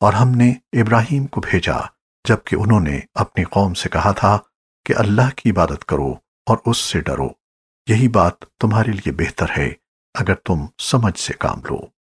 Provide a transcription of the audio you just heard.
اور ہم نے ابراہیم کو بھیجا، جبکہ انہوں نے اپنی قوم سے کہا تھا کہ اللہ کی عبادت کرو اور اس سے ڈرو۔ یہی بات تمہارے لیے بہتر ہے اگر تم سمجھ سے کام لو۔